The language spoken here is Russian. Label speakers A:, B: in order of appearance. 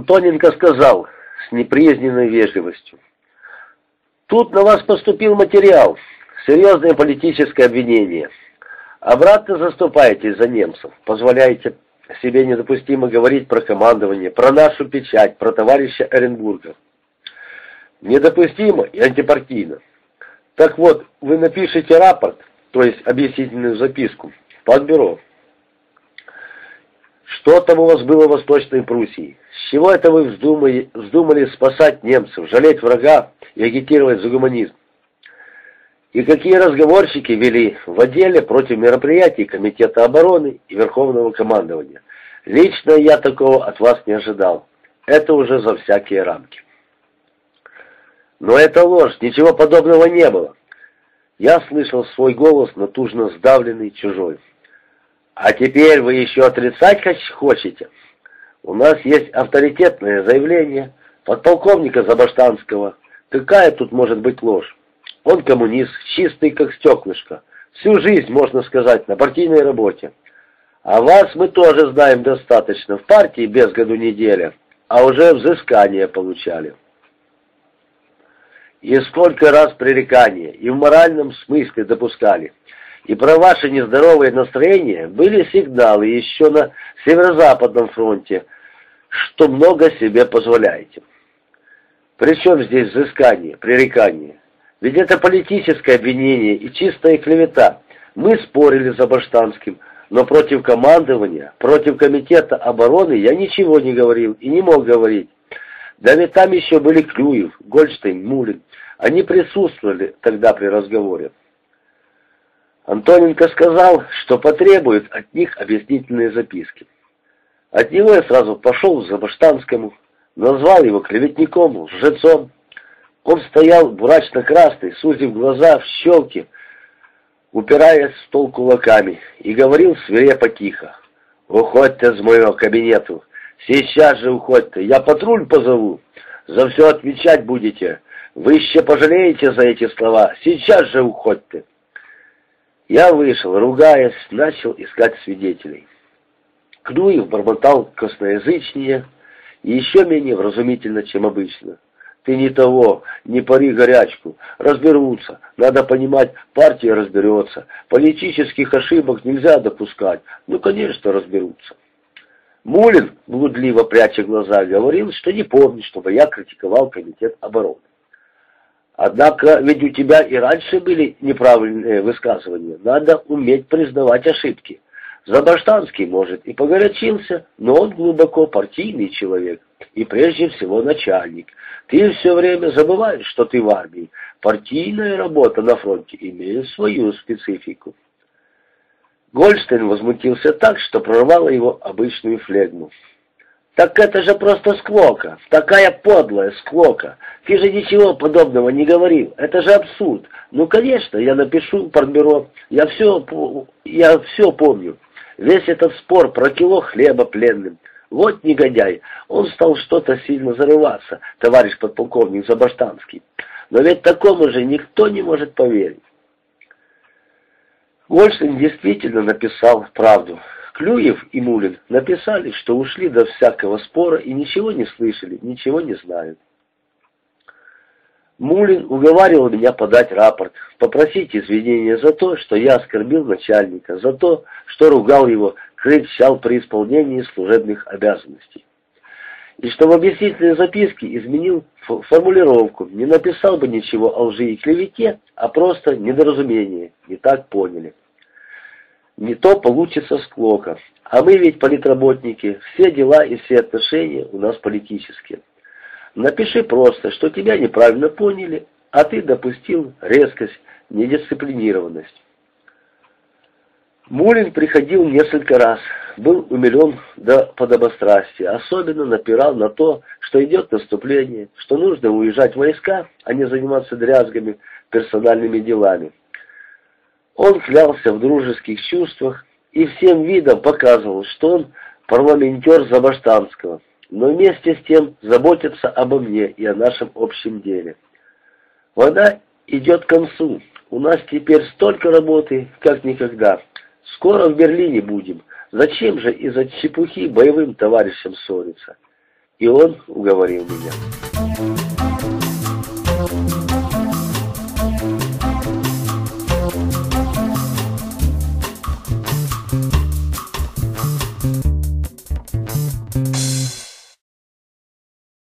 A: Антоненко сказал с неприязненной вежливостью. Тут на вас поступил материал, серьезное политическое обвинение. Обратно заступаете за немцев, позволяете себе недопустимо говорить про командование, про нашу печать, про товарища Оренбурга. Недопустимо и антипартийно. Так вот, вы напишите рапорт, то есть объяснительную записку, под бюро. Что там у вас было в Восточной Пруссии? С чего это вы вздумали, вздумали спасать немцев, жалеть врага и агитировать за гуманизм? И какие разговорщики вели в отделе против мероприятий Комитета обороны и Верховного командования? Лично я такого от вас не ожидал. Это уже за всякие рамки. Но это ложь, ничего подобного не было. Я слышал свой голос, натужно сдавленный, чужой. А теперь вы еще отрицать хотите? У нас есть авторитетное заявление подполковника Забаштанского. Какая тут может быть ложь? Он коммунист, чистый как стеклышко. Всю жизнь, можно сказать, на партийной работе. А вас мы тоже знаем достаточно. В партии без году неделя, а уже взыскание получали. И сколько раз пререкания, и в моральном смысле допускали. И про ваше нездоровое настроение были сигналы еще на Северо-Западном фронте, что много себе позволяете. Причем здесь взыскание, пререкание? Ведь это политическое обвинение и чистая клевета. Мы спорили за Баштанским, но против командования, против комитета обороны я ничего не говорил и не мог говорить. Да ведь там еще были Клюев, Гольштейн, Мулин. Они присутствовали тогда при разговоре. Антоненко сказал, что потребует от них объяснительные записки. От него я сразу пошел к Забаштанскому, назвал его клеветником, лжецом. Он стоял бурачно-красный, сузив глаза в щелки, упираясь в стол кулаками, и говорил свирепо тихо. «Уходьте с моего кабинету! Сейчас же уходьте! Я патруль позову! За все отвечать будете! Вы еще пожалеете за эти слова! Сейчас же уходьте!» Я вышел, ругаясь, начал искать свидетелей. Кнуев бормотал косноязычнее и еще менее вразумительно, чем обычно. Ты не того, не пари горячку. Разберутся. Надо понимать, партия разберется. Политических ошибок нельзя допускать. Ну, конечно, разберутся. Мулин, блудливо пряча глаза, говорил, что не помнит, чтобы я критиковал комитет обороны. Однако ведь у тебя и раньше были неправильные высказывания. Надо уметь признавать ошибки. Забаштанский, может, и погорячился, но он глубоко партийный человек и прежде всего начальник. Ты все время забываешь, что ты в армии. Партийная работа на фронте имеет свою специфику. Гольштейн возмутился так, что прорвало его обычную флегму. «Так это же просто склока, такая подлая склока. Ты же ничего подобного не говорил, это же абсурд. Ну, конечно, я напишу партбюро, я все, я все помню. Весь этот спор про кило хлеба пленным. Вот негодяй, он стал что-то сильно зарываться, товарищ подполковник Забаштанский. Но ведь такому же никто не может поверить. Гольштейн действительно написал правду. Клюев и Мулин написали, что ушли до всякого спора и ничего не слышали, ничего не знают. Мулин уговаривал меня подать рапорт, попросить извинения за то, что я оскорбил начальника, за то, что ругал его, кричал при исполнении служебных обязанностей. И что в объяснительной записке изменил формулировку, не написал бы ничего о лжи и клевете, а просто недоразумение, не так поняли. Не то получится склока. А мы ведь политработники, все дела и все отношения у нас политические. Напиши просто, что тебя неправильно поняли, а ты допустил резкость, недисциплинированность. Мулин приходил несколько раз, был умилен до подобострастия, особенно напирал на то, что идет наступление, что нужно уезжать в войска, а не заниматься дрязгами, персональными делами. Он клялся в дружеских чувствах и всем видом показывал, что он парламентер Забаштанского, но вместе с тем заботится обо мне и о нашем общем деле. Война идет к концу, у нас теперь столько работы, как никогда. Скоро в Берлине будем. Зачем же из-за чепухи боевым товарищам ссориться? И он уговорил меня.